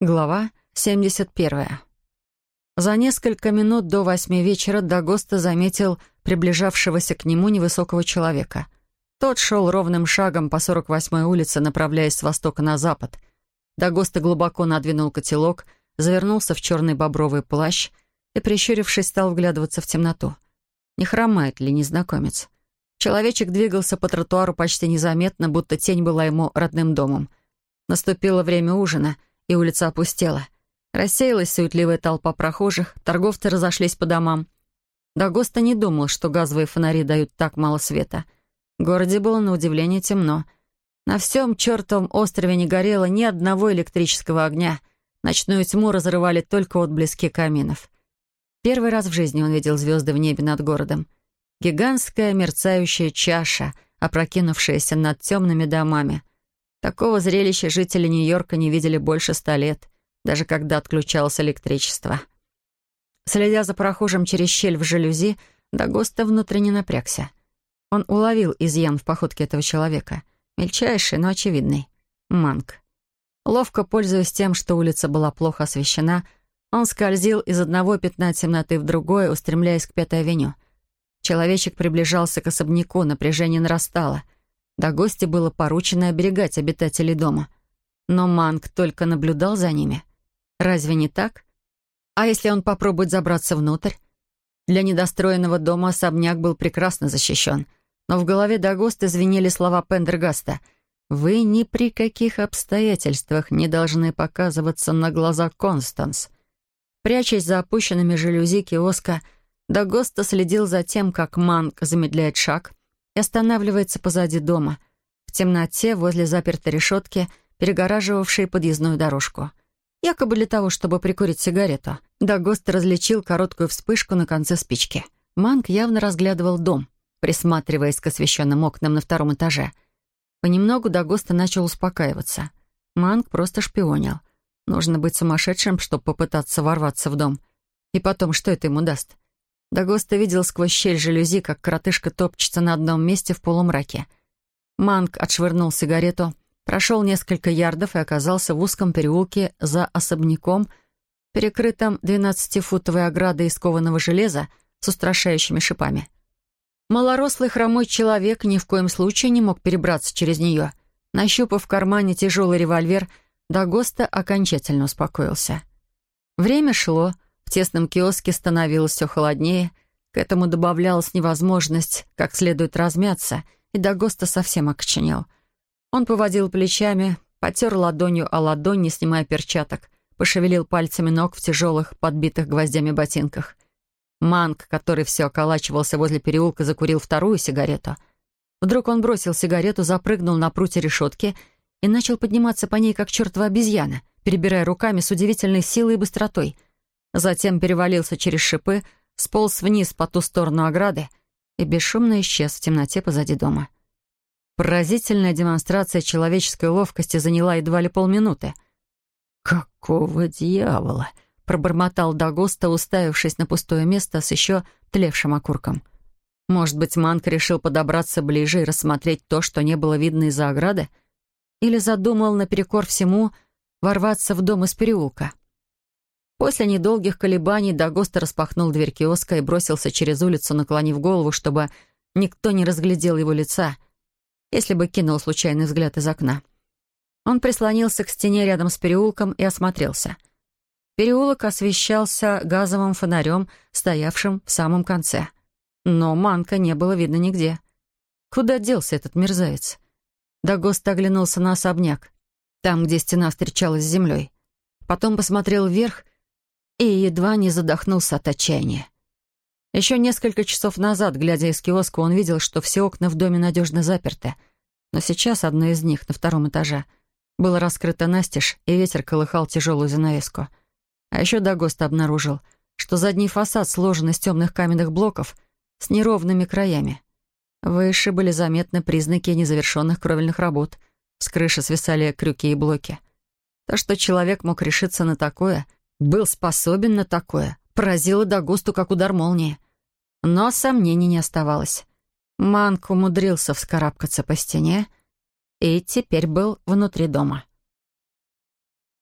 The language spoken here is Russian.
Глава 71. За несколько минут до восьми вечера Дагоста заметил приближавшегося к нему невысокого человека. Тот шел ровным шагом по 48-й улице, направляясь с востока на запад. Дагоста глубоко надвинул котелок, завернулся в черный бобровый плащ и, прищурившись, стал вглядываться в темноту. Не хромает ли незнакомец? Человечек двигался по тротуару почти незаметно, будто тень была ему родным домом. Наступило время ужина — и улица опустела. Рассеялась суетливая толпа прохожих, торговцы разошлись по домам. Дагоста не думал, что газовые фонари дают так мало света. В городе было на удивление темно. На всем чертовом острове не горело ни одного электрического огня. Ночную тьму разрывали только отблески каминов. Первый раз в жизни он видел звезды в небе над городом. Гигантская мерцающая чаша, опрокинувшаяся над темными домами — Такого зрелища жители Нью-Йорка не видели больше ста лет, даже когда отключалось электричество. Следя за прохожим через щель в жалюзи, Дагоста внутренне напрягся. Он уловил изъян в походке этого человека. Мельчайший, но очевидный. Манг. Ловко пользуясь тем, что улица была плохо освещена, он скользил из одного пятна темноты в другое, устремляясь к Пятой авеню. Человечек приближался к особняку, напряжение нарастало — до гостя было поручено оберегать обитателей дома. Но Манг только наблюдал за ними. Разве не так? А если он попробует забраться внутрь? Для недостроенного дома особняк был прекрасно защищен. Но в голове Дагоста звенели слова Пендергаста. «Вы ни при каких обстоятельствах не должны показываться на глаза Констанс». Прячась за опущенными жалюзи киоска, Дагоста следил за тем, как Манг замедляет шаг — и останавливается позади дома, в темноте возле запертой решетки, перегораживавшей подъездную дорожку. Якобы для того, чтобы прикурить сигарету. Дагост различил короткую вспышку на конце спички. Манк явно разглядывал дом, присматриваясь к освещенным окнам на втором этаже. Понемногу Дагоста начал успокаиваться. Манк просто шпионил. Нужно быть сумасшедшим, чтобы попытаться ворваться в дом. И потом, что это ему даст? Дагоста видел сквозь щель жалюзи, как коротышка топчется на одном месте в полумраке. Манг отшвырнул сигарету, прошел несколько ярдов и оказался в узком переулке за особняком, перекрытым двенадцатифутовой оградой из кованого железа с устрашающими шипами. Малорослый хромой человек ни в коем случае не мог перебраться через нее. Нащупав в кармане тяжелый револьвер, Дагоста окончательно успокоился. Время шло, в тесном киоске становилось все холоднее, к этому добавлялась невозможность как следует размяться, и Дагоста совсем окоченел. Он поводил плечами, потер ладонью о ладонь, не снимая перчаток, пошевелил пальцами ног в тяжелых, подбитых гвоздями ботинках. Манг, который все околачивался возле переулка, закурил вторую сигарету. Вдруг он бросил сигарету, запрыгнул на прутье решетки и начал подниматься по ней, как чертова обезьяна, перебирая руками с удивительной силой и быстротой — Затем перевалился через шипы, сполз вниз по ту сторону ограды и бесшумно исчез в темноте позади дома. Поразительная демонстрация человеческой ловкости заняла едва ли полминуты. «Какого дьявола?» — пробормотал Дагоста, уставившись на пустое место с еще тлевшим окурком. Может быть, Манк решил подобраться ближе и рассмотреть то, что не было видно из-за ограды? Или задумал наперекор всему ворваться в дом из переулка? После недолгих колебаний Дагоста распахнул дверь киоска и бросился через улицу, наклонив голову, чтобы никто не разглядел его лица, если бы кинул случайный взгляд из окна. Он прислонился к стене рядом с переулком и осмотрелся. Переулок освещался газовым фонарем, стоявшим в самом конце. Но Манка не было видно нигде. Куда делся этот мерзавец? Дагоста оглянулся на особняк, там, где стена встречалась с землей. Потом посмотрел вверх и едва не задохнулся от отчаяния. Еще несколько часов назад, глядя из киоска, он видел, что все окна в доме надежно заперты. Но сейчас одно из них, на втором этаже, было раскрыто настежь, и ветер колыхал тяжелую занавеску. А еще Дагост обнаружил, что задний фасад сложен из темных каменных блоков с неровными краями. Выше были заметны признаки незавершенных кровельных работ. С крыши свисали крюки и блоки. То, что человек мог решиться на такое, был способен на такое, поразило Дагусту, как удар молнии. Но сомнений не оставалось. Манк умудрился вскарабкаться по стене и теперь был внутри дома.